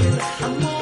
I'm